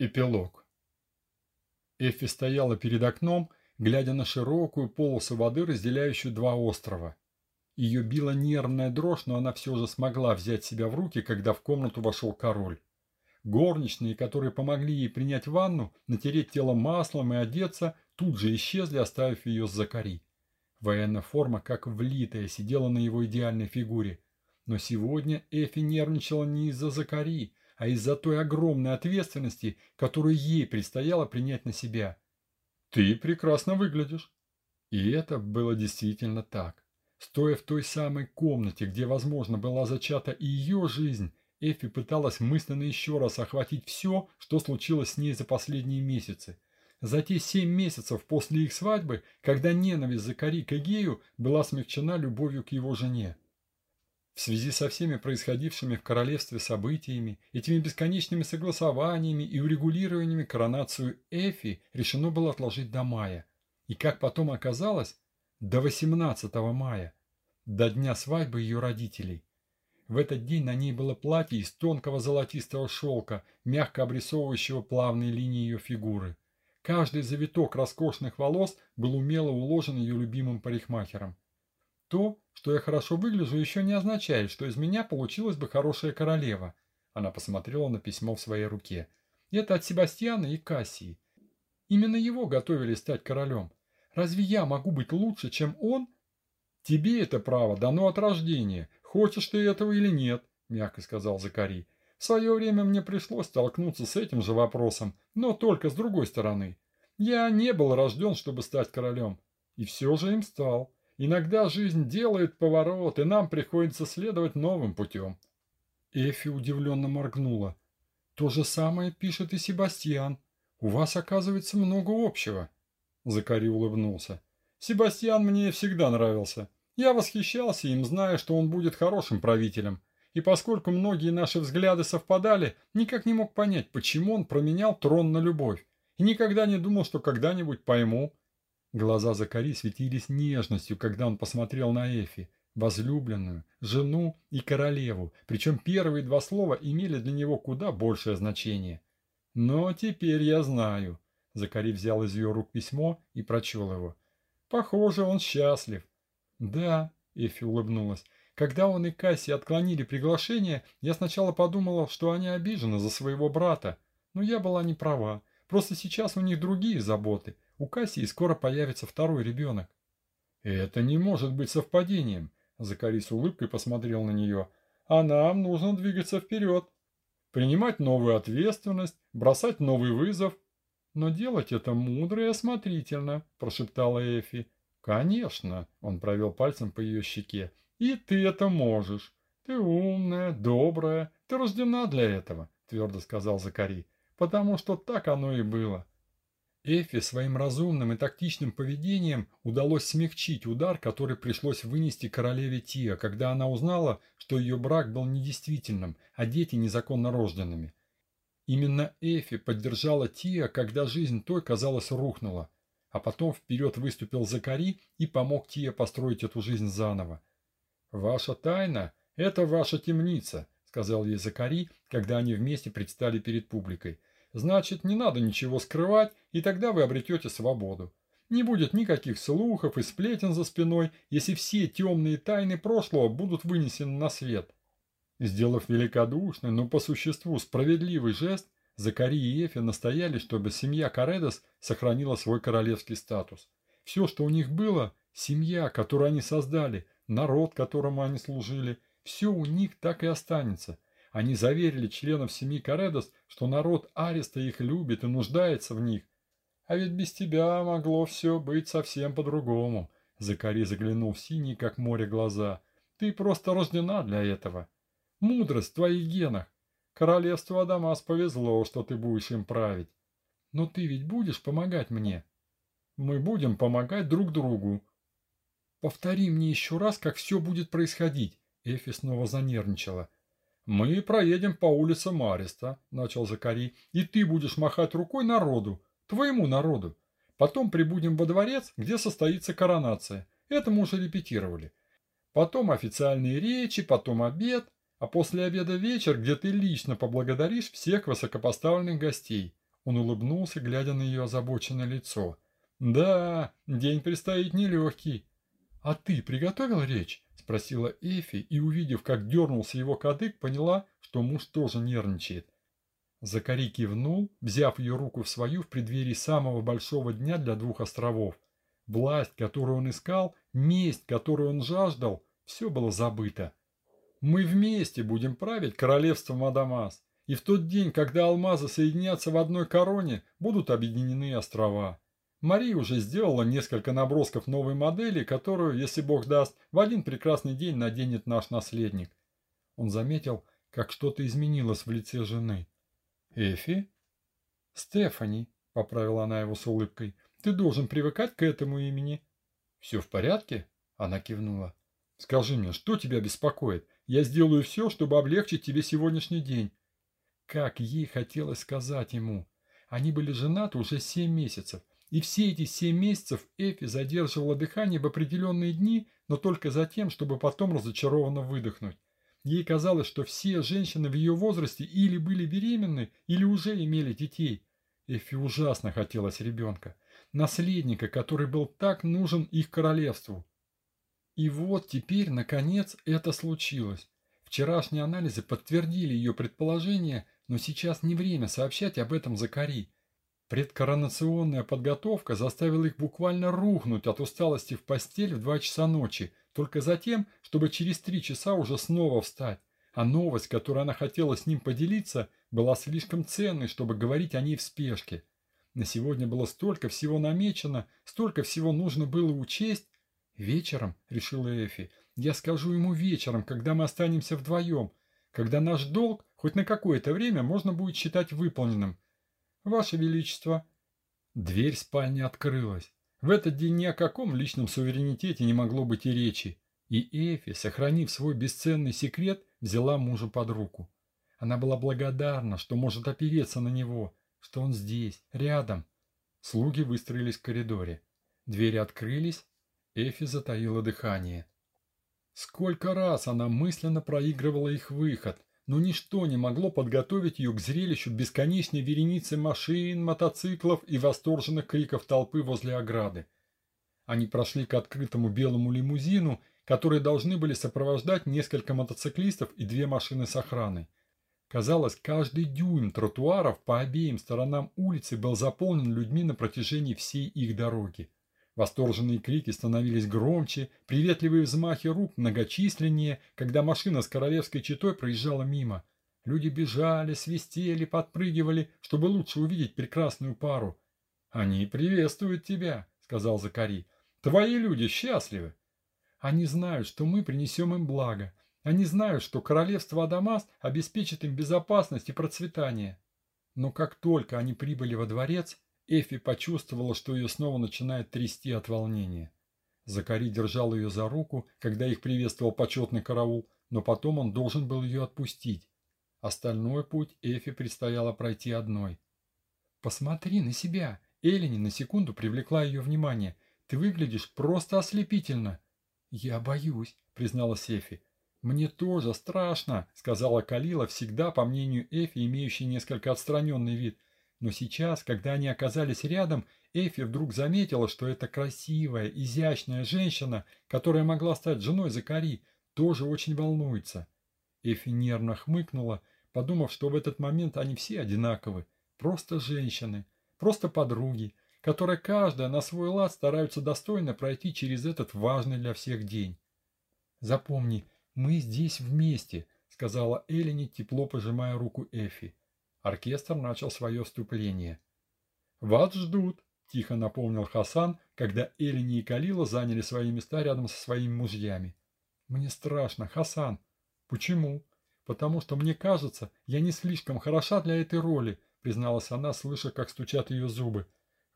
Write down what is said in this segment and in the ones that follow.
Эпилог. Эффи стояла перед окном, глядя на широкую полосу воды, разделяющую два острова. Ее била нервная дрожь, но она все же смогла взять себя в руки, когда в комнату вошел король. Горничные, которые помогли ей принять ванну, натереть тело маслом и одеться, тут же исчезли, оставив ее с Закари. Военная форма, как влитая, сидела на его идеальной фигуре. Но сегодня Эфи нервничала не из-за Закари, а из-за той огромной ответственности, которую ей предстояло принять на себя. «Ты прекрасно выглядишь». И это было действительно так. Стоя в той самой комнате, где, возможно, была зачата и ее жизнь, Эфи пыталась мысленно еще раз охватить все, что случилось с ней за последние месяцы. За те семь месяцев после их свадьбы, когда ненависть за Кари к Эгею была смягчена любовью к его жене. В связи со всеми происходившими в королевстве событиями, этими бесконечными согласованиями и урегулированиями коронацию Эфи решено было отложить до мая. И как потом оказалось, до 18 мая, до дня свадьбы ее родителей. В этот день на ней было платье из тонкого золотистого шелка, мягко обрисовывающего плавные линии ее фигуры. Каждый завиток роскошных волос был умело уложен ее любимым парикмахером. То, что я хорошо выгляжу, еще не означает, что из меня получилась бы хорошая королева. Она посмотрела на письмо в своей руке. Это от Себастьяна и Кассии. Именно его готовили стать королем. Разве я могу быть лучше, чем он? Тебе это право дано от рождения. Хочешь ты этого или нет, мягко сказал Закари. В свое время мне пришлось столкнуться с этим же вопросом, но только с другой стороны. Я не был рожден, чтобы стать королем. И все же им стал. Иногда жизнь делает поворот, и нам приходится следовать новым путем. Эфи удивленно моргнула. То же самое пишет и Себастьян. У вас, оказывается, много общего. Закари улыбнулся. Себастьян мне всегда нравился. Я восхищался им, зная, что он будет хорошим правителем. И поскольку многие наши взгляды совпадали, никак не мог понять, почему он променял трон на любовь. И никогда не думал, что когда-нибудь пойму. Глаза Закари светились нежностью, когда он посмотрел на Эфи, возлюбленную, жену и королеву, причем первые два слова имели для него куда большее значение. «Но теперь я знаю». Закари взял из ее рук письмо и прочел его. «Похоже, он счастлив». «Да», — Эфи улыбнулась. «Когда он и Касси отклонили приглашение, я сначала подумала, что они обижены за своего брата. Но я была не права. Просто сейчас у них другие заботы. У Кассии скоро появится второй ребенок. Это не может быть совпадением. Закари с улыбкой посмотрел на нее. А нам нужно двигаться вперед. Принимать новую ответственность, бросать новый вызов. Но делать это мудро и осмотрительно, прошептала Эфи. Конечно, он провел пальцем по ее щеке. И ты это можешь. Ты умная, добрая, ты рождена для этого, твердо сказал Закари. Потому что так оно и было. Эфи своим разумным и тактичным поведением удалось смягчить удар, который пришлось вынести королеве Тиа, когда она узнала, что ее брак был недействительным, а дети незаконно рожденными. Именно Эфи поддержала Тиа, когда жизнь той, казалось, рухнула, а потом вперед выступил Закари и помог Тиа построить эту жизнь заново. «Ваша тайна – это ваша темница», – сказал ей Закари, когда они вместе предстали перед публикой – Значит, не надо ничего скрывать, и тогда вы обретете свободу. Не будет никаких слухов и сплетен за спиной, если все темные тайны прошлого будут вынесены на свет. Сделав великодушный, но по существу справедливый жест, Закари и Эфи настояли, чтобы семья Каредос сохранила свой королевский статус. Все, что у них было, семья, которую они создали, народ, которому они служили, все у них так и останется – они заверили членов семьи Каредос, что народ Ареста их любит и нуждается в них. А ведь без тебя могло все быть совсем по-другому. Закари заглянул в синие, как море, глаза. Ты просто рождена для этого. Мудрость в твоих генах. Королевству Адамас повезло, что ты будешь им править. Но ты ведь будешь помогать мне? Мы будем помогать друг другу. Повтори мне еще раз, как все будет происходить. Эфи снова занервничала. «Мы проедем по улице Мариста», – начал Закари, – «и ты будешь махать рукой народу, твоему народу. Потом прибудем во дворец, где состоится коронация. Это мы уже репетировали. Потом официальные речи, потом обед, а после обеда вечер, где ты лично поблагодаришь всех высокопоставленных гостей. Он улыбнулся, глядя на ее озабоченное лицо. «Да, день предстоит нелегкий». «А ты приготовил речь?» – спросила Эфи, и, увидев, как дернулся его кадык, поняла, что муж тоже нервничает. Закари кивнул, взяв ее руку в свою в преддверии самого большого дня для двух островов. Власть, которую он искал, месть, которую он жаждал, все было забыто. «Мы вместе будем править королевством Адамас, и в тот день, когда алмазы соединятся в одной короне, будут объединены острова». Мария уже сделала несколько набросков новой модели, которую, если Бог даст, в один прекрасный день наденет наш наследник. Он заметил, как что-то изменилось в лице жены. «Эфи?» «Стефани», — поправила она его с улыбкой, — «ты должен привыкать к этому имени». «Все в порядке?» — она кивнула. «Скажи мне, что тебя беспокоит? Я сделаю все, чтобы облегчить тебе сегодняшний день». Как ей хотелось сказать ему. Они были женаты уже семь месяцев. И все эти семь месяцев Эфи задерживала дыхание в определенные дни, но только затем, чтобы потом разочарованно выдохнуть. Ей казалось, что все женщины в ее возрасте или были беременны, или уже имели детей. Эфи ужасно хотелось ребенка. Наследника, который был так нужен их королевству. И вот теперь, наконец, это случилось. Вчерашние анализы подтвердили ее предположение, но сейчас не время сообщать об этом Закари. Предкоронационная подготовка заставила их буквально рухнуть от усталости в постель в два часа ночи, только затем, чтобы через три часа уже снова встать. А новость, которой она хотела с ним поделиться, была слишком ценной, чтобы говорить о ней в спешке. На сегодня было столько всего намечено, столько всего нужно было учесть. «Вечером», — решила Эфи, — «я скажу ему вечером, когда мы останемся вдвоем, когда наш долг хоть на какое-то время можно будет считать выполненным». «Ваше Величество!» Дверь спальни открылась. В этот день ни о каком личном суверенитете не могло быть и речи. И Эфи, сохранив свой бесценный секрет, взяла мужа под руку. Она была благодарна, что может опереться на него, что он здесь, рядом. Слуги выстроились в коридоре. Двери открылись. Эфи затаила дыхание. Сколько раз она мысленно проигрывала их выход, но ничто не могло подготовить ее к зрелищу бесконечной вереницы машин, мотоциклов и восторженных криков толпы возле ограды. Они прошли к открытому белому лимузину, которые должны были сопровождать несколько мотоциклистов и две машины с охраной. Казалось, каждый дюйм тротуаров по обеим сторонам улицы был заполнен людьми на протяжении всей их дороги. Восторженные крики становились громче, приветливые взмахи рук многочисленнее, когда машина с королевской четой проезжала мимо. Люди бежали, свистели, подпрыгивали, чтобы лучше увидеть прекрасную пару. «Они приветствуют тебя», — сказал Закари. «Твои люди счастливы». «Они знают, что мы принесем им благо. Они знают, что королевство Адамас обеспечит им безопасность и процветание». Но как только они прибыли во дворец, Эфи почувствовала, что ее снова начинает трясти от волнения. Закари держал ее за руку, когда их приветствовал почетный караул, но потом он должен был ее отпустить. Остальной путь Эфи предстояло пройти одной. «Посмотри на себя!» Эллини на секунду привлекла ее внимание. «Ты выглядишь просто ослепительно!» «Я боюсь», — призналась Эфи. «Мне тоже страшно», — сказала Калила, всегда, по мнению Эфи, имеющий несколько отстраненный вид. Но сейчас, когда они оказались рядом, Эфи вдруг заметила, что эта красивая, изящная женщина, которая могла стать женой Закари, тоже очень волнуется. Эфи нервно хмыкнула, подумав, что в этот момент они все одинаковы. Просто женщины, просто подруги, которые каждая на свой лад стараются достойно пройти через этот важный для всех день. «Запомни, мы здесь вместе», — сказала Эллини, тепло пожимая руку Эфи. Оркестр начал свое вступление. «Вас ждут», – тихо напомнил Хасан, когда Элини и Калила заняли свои места рядом со своими мужьями. «Мне страшно, Хасан». «Почему?» «Потому что, мне кажется, я не слишком хороша для этой роли», – призналась она, слыша, как стучат ее зубы.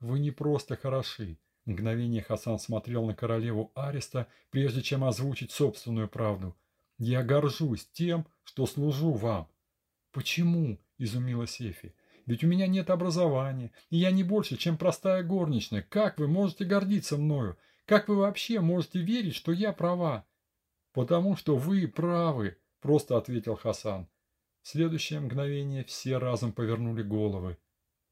«Вы не просто хороши». Мгновение Хасан смотрел на королеву Ареста, прежде чем озвучить собственную правду. «Я горжусь тем, что служу вам». «Почему?» Изумилась Эфи. «Ведь у меня нет образования, и я не больше, чем простая горничная. Как вы можете гордиться мною? Как вы вообще можете верить, что я права?» «Потому что вы правы», – просто ответил Хасан. В следующее мгновение все разом повернули головы.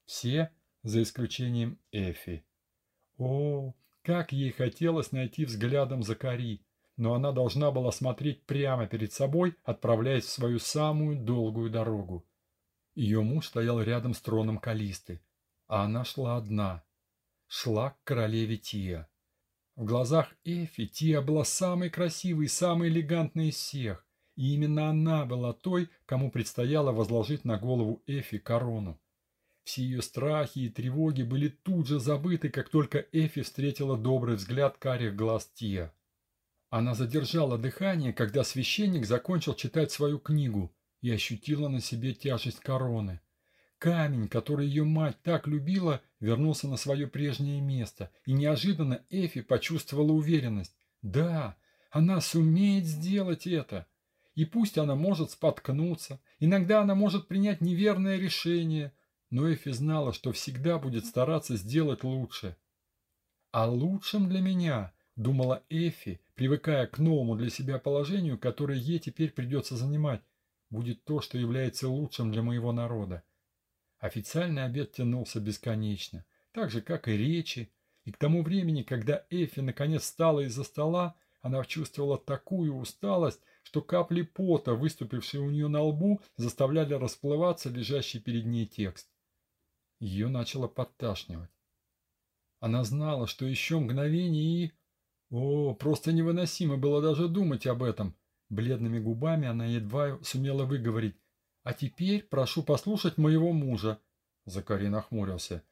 Все, за исключением Эфи. О, как ей хотелось найти взглядом Закари, но она должна была смотреть прямо перед собой, отправляясь в свою самую долгую дорогу. Ее муж стоял рядом с троном Калисты, а она шла одна. Шла к королеве Тия. В глазах Эфи Тия была самой красивой самой элегантной из всех, и именно она была той, кому предстояло возложить на голову Эфи корону. Все ее страхи и тревоги были тут же забыты, как только Эфи встретила добрый взгляд карих глаз Тия. Она задержала дыхание, когда священник закончил читать свою книгу и ощутила на себе тяжесть короны. Камень, который ее мать так любила, вернулся на свое прежнее место, и неожиданно Эфи почувствовала уверенность. Да, она сумеет сделать это. И пусть она может споткнуться, иногда она может принять неверное решение, но Эфи знала, что всегда будет стараться сделать лучше. А лучшим для меня, думала Эфи, привыкая к новому для себя положению, которое ей теперь придется занимать, будет то, что является лучшим для моего народа. Официальный обед тянулся бесконечно, так же, как и речи, и к тому времени, когда Эфи наконец встала из-за стола, она чувствовала такую усталость, что капли пота, выступившие у нее на лбу, заставляли расплываться лежащий перед ней текст. Ее начало подташнивать. Она знала, что еще мгновение и... О, просто невыносимо было даже думать об этом. Бледными губами она едва сумела выговорить. «А теперь прошу послушать моего мужа». Закари нахмурился.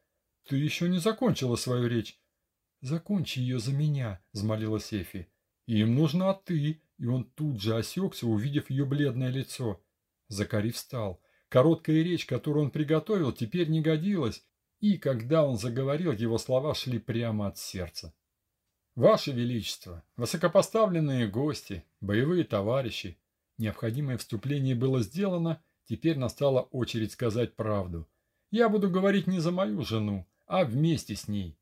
«Ты еще не закончила свою речь». «Закончи ее за меня», — взмолилась Эфи. «Им нужна ты», и он тут же осекся, увидев ее бледное лицо. Закари встал. Короткая речь, которую он приготовил, теперь не годилась, и, когда он заговорил, его слова шли прямо от сердца. «Ваше Величество, высокопоставленные гости, боевые товарищи, необходимое вступление было сделано, теперь настала очередь сказать правду. Я буду говорить не за мою жену, а вместе с ней.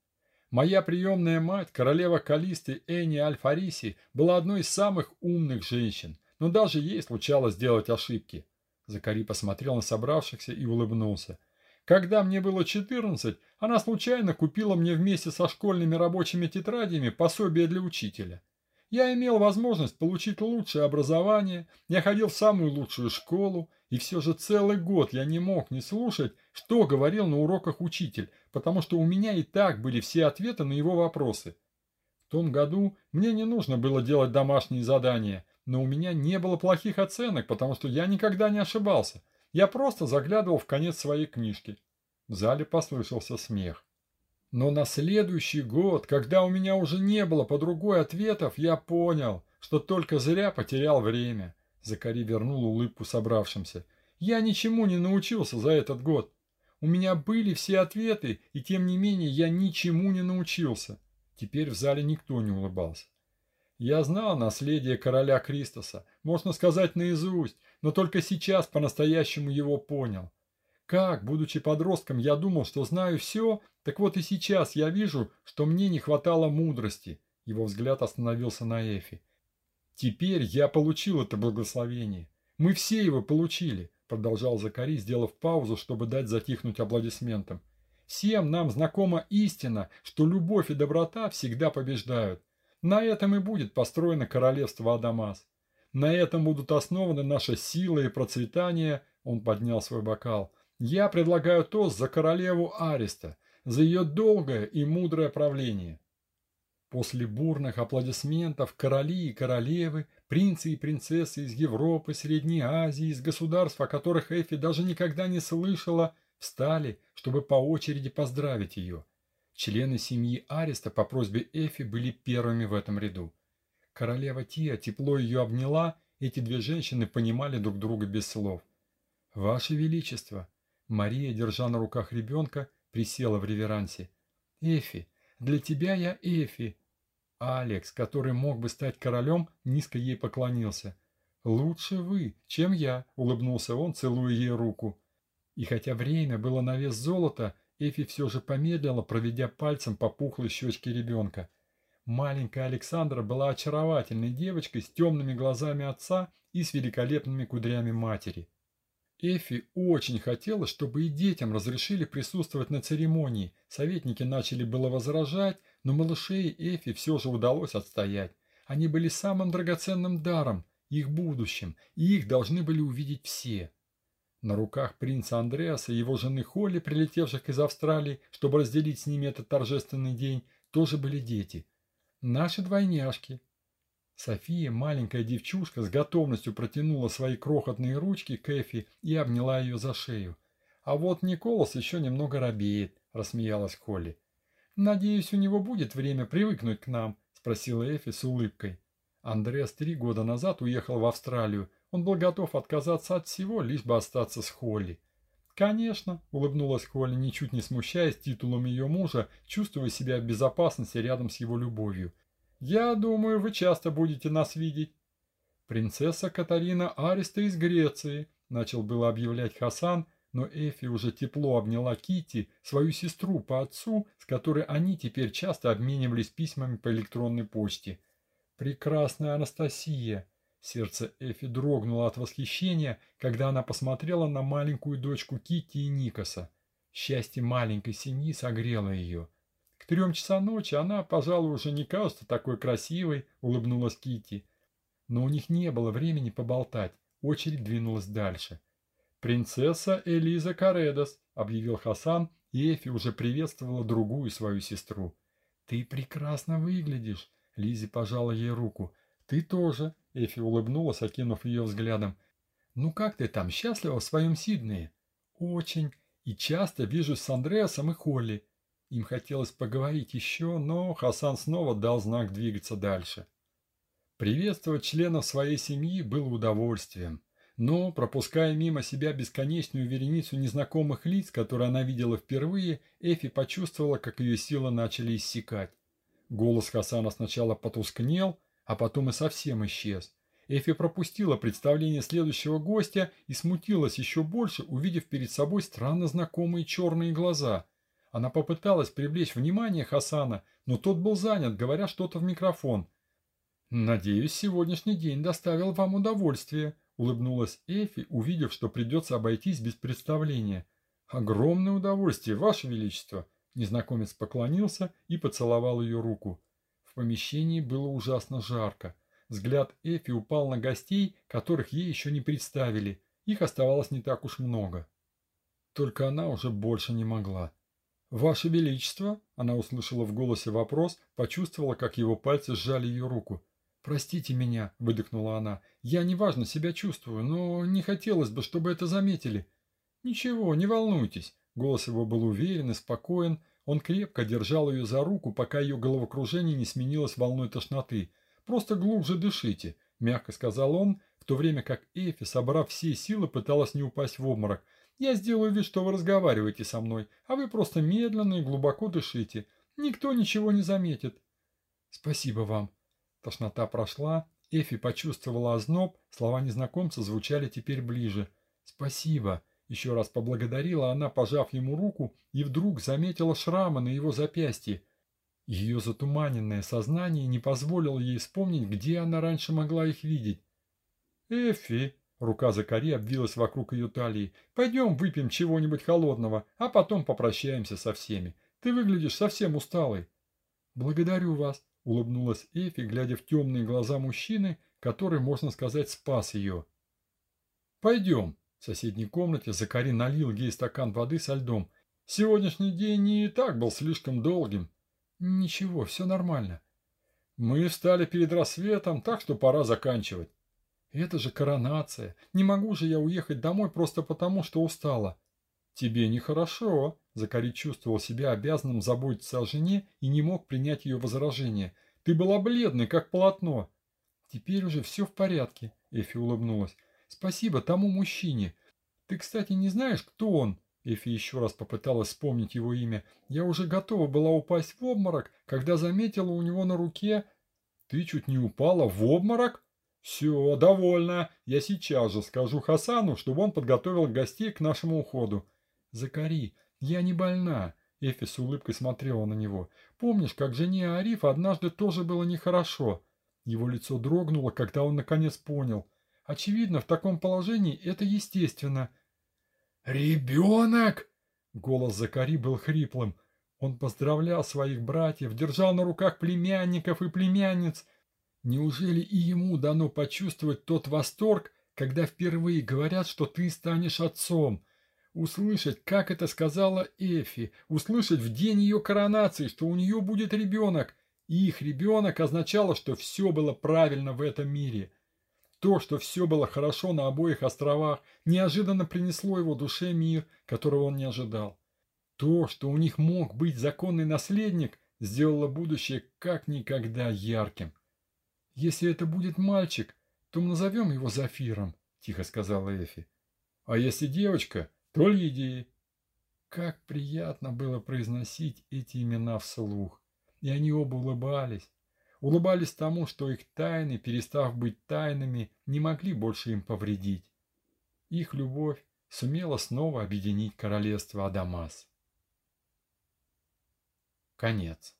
Моя приемная мать, королева Калисты Эни Альфариси, была одной из самых умных женщин, но даже ей случалось делать ошибки. Закари посмотрел на собравшихся и улыбнулся. Когда мне было 14, она случайно купила мне вместе со школьными рабочими тетрадями пособие для учителя. Я имел возможность получить лучшее образование, я ходил в самую лучшую школу, и все же целый год я не мог не слушать, что говорил на уроках учитель, потому что у меня и так были все ответы на его вопросы. В том году мне не нужно было делать домашние задания, но у меня не было плохих оценок, потому что я никогда не ошибался – я просто заглядывал в конец своей книжки. В зале послышался смех. Но на следующий год, когда у меня уже не было по другой ответов, я понял, что только зря потерял время. Закари вернул улыбку собравшимся. Я ничему не научился за этот год. У меня были все ответы, и тем не менее я ничему не научился. Теперь в зале никто не улыбался. Я знал наследие короля Кристоса, можно сказать наизусть, но только сейчас по-настоящему его понял. Как, будучи подростком, я думал, что знаю все, так вот и сейчас я вижу, что мне не хватало мудрости. Его взгляд остановился на Эфи. Теперь я получил это благословение. Мы все его получили, продолжал Закари, сделав паузу, чтобы дать затихнуть аплодисментам. Всем нам знакома истина, что любовь и доброта всегда побеждают. На этом и будет построено королевство Адамас. На этом будут основаны наша сила и процветание. Он поднял свой бокал. Я предлагаю тост за королеву Ариста, за ее долгое и мудрое правление. После бурных аплодисментов короли и королевы, принцы и принцессы из Европы, Средней Азии, из государств, о которых Эфи даже никогда не слышала, встали, чтобы по очереди поздравить ее. Члены семьи Ариста по просьбе Эфи были первыми в этом ряду. Королева Тия тепло ее обняла, эти две женщины понимали друг друга без слов. «Ваше Величество!» Мария, держа на руках ребенка, присела в реверансе. «Эфи! Для тебя я Эфи!» Алекс, который мог бы стать королем, низко ей поклонился. «Лучше вы, чем я», — улыбнулся он, целуя ей руку. И хотя время было на вес золота, Эфи все же помедлила, проведя пальцем по пухлой щечке ребенка. Маленькая Александра была очаровательной девочкой с темными глазами отца и с великолепными кудрями матери. Эфи очень хотела, чтобы и детям разрешили присутствовать на церемонии. Советники начали было возражать, но малышей Эфи все же удалось отстоять. Они были самым драгоценным даром, их будущим, и их должны были увидеть все. На руках принца Андреаса и его жены Холли, прилетевших из Австралии, чтобы разделить с ними этот торжественный день, тоже были дети. Наши двойняшки. София, маленькая девчушка, с готовностью протянула свои крохотные ручки к Эфи и обняла ее за шею. «А вот Николас еще немного робеет», – рассмеялась Холли. «Надеюсь, у него будет время привыкнуть к нам», – спросила Эфи с улыбкой. Андреас три года назад уехал в Австралию. Он был готов отказаться от всего, лишь бы остаться с Холли. «Конечно», – улыбнулась Холли, ничуть не смущаясь титулом ее мужа, чувствуя себя в безопасности рядом с его любовью. «Я думаю, вы часто будете нас видеть». «Принцесса Катарина Ариста из Греции», – начал было объявлять Хасан, но Эфи уже тепло обняла Кити, свою сестру по отцу, с которой они теперь часто обменивались письмами по электронной почте. «Прекрасная Анастасия!» Сердце Эфи дрогнуло от восхищения, когда она посмотрела на маленькую дочку Кити и Никаса. Счастье маленькой семьи согрело ее. К трем часам ночи она, пожалуй, уже не кажется такой красивой, улыбнулась Кити. Но у них не было времени поболтать. Очередь двинулась дальше. «Принцесса Элиза Каредос», — объявил Хасан, и Эфи уже приветствовала другую свою сестру. «Ты прекрасно выглядишь», — Лизи пожала ей руку. «Ты тоже», — Эфи улыбнулась, окинув ее взглядом. «Ну как ты там, счастлива в своем Сиднее?» «Очень. И часто вижу с Андреасом и Холли. Им хотелось поговорить еще, но Хасан снова дал знак двигаться дальше. Приветствовать членов своей семьи было удовольствием. Но, пропуская мимо себя бесконечную вереницу незнакомых лиц, которые она видела впервые, Эфи почувствовала, как ее силы начали иссякать. Голос Хасана сначала потускнел, а потом и совсем исчез. Эфи пропустила представление следующего гостя и смутилась еще больше, увидев перед собой странно знакомые черные глаза – она попыталась привлечь внимание Хасана, но тот был занят, говоря что-то в микрофон. «Надеюсь, сегодняшний день доставил вам удовольствие», – улыбнулась Эфи, увидев, что придется обойтись без представления. «Огромное удовольствие, Ваше Величество!» Незнакомец поклонился и поцеловал ее руку. Помещении было ужасно жарко. Взгляд Эфи упал на гостей, которых ей еще не представили. Их оставалось не так уж много. Только она уже больше не могла. «Ваше Величество!» – она услышала в голосе вопрос, почувствовала, как его пальцы сжали ее руку. «Простите меня», – выдохнула она. «Я неважно себя чувствую, но не хотелось бы, чтобы это заметили». «Ничего, не волнуйтесь». Голос его был уверен и спокоен. Он крепко держал ее за руку, пока ее головокружение не сменилось волной тошноты. «Просто глубже дышите», – мягко сказал он, в то время как Эфи, собрав все силы, пыталась не упасть в обморок – я сделаю вид, что вы разговариваете со мной, а вы просто медленно и глубоко дышите. Никто ничего не заметит. Спасибо вам. Тошнота прошла. Эфи почувствовала озноб. Слова незнакомца звучали теперь ближе. Спасибо. Еще раз поблагодарила она, пожав ему руку, и вдруг заметила шрамы на его запястье. Ее затуманенное сознание не позволило ей вспомнить, где она раньше могла их видеть. «Эфи!» Рука Закари обвилась вокруг ее талии. «Пойдем выпьем чего-нибудь холодного, а потом попрощаемся со всеми. Ты выглядишь совсем усталой». «Благодарю вас», — улыбнулась Эфи, глядя в темные глаза мужчины, который, можно сказать, спас ее. «Пойдем». В соседней комнате Закари налил ей стакан воды со льдом. «Сегодняшний день не и так был слишком долгим». «Ничего, все нормально». «Мы встали перед рассветом, так что пора заканчивать». Это же коронация. Не могу же я уехать домой просто потому, что устала. Тебе нехорошо. Закари чувствовал себя обязанным заботиться о жене и не мог принять ее возражение. Ты была бледной, как полотно. Теперь уже все в порядке, Эфи улыбнулась. Спасибо тому мужчине. Ты, кстати, не знаешь, кто он? Эфи еще раз попыталась вспомнить его имя. Я уже готова была упасть в обморок, когда заметила у него на руке... Ты чуть не упала в обморок? «Все, довольно. Я сейчас же скажу Хасану, чтобы он подготовил гостей к нашему уходу». «Закари, я не больна». Эфи с улыбкой смотрела на него. «Помнишь, как жене Ариф однажды тоже было нехорошо?» Его лицо дрогнуло, когда он наконец понял. «Очевидно, в таком положении это естественно». «Ребенок!» Голос Закари был хриплым. Он поздравлял своих братьев, держал на руках племянников и племянниц. Неужели и ему дано почувствовать тот восторг, когда впервые говорят, что ты станешь отцом? Услышать, как это сказала Эфи, услышать в день ее коронации, что у нее будет ребенок. И их ребенок означало, что все было правильно в этом мире. То, что все было хорошо на обоих островах, неожиданно принесло его душе мир, которого он не ожидал. То, что у них мог быть законный наследник, сделало будущее как никогда ярким. «Если это будет мальчик, то мы назовем его Зафиром», – тихо сказала Эфи. «А если девочка, то Лидией». Как приятно было произносить эти имена вслух. И они оба улыбались. Улыбались тому, что их тайны, перестав быть тайнами, не могли больше им повредить. Их любовь сумела снова объединить королевство Адамас. Конец.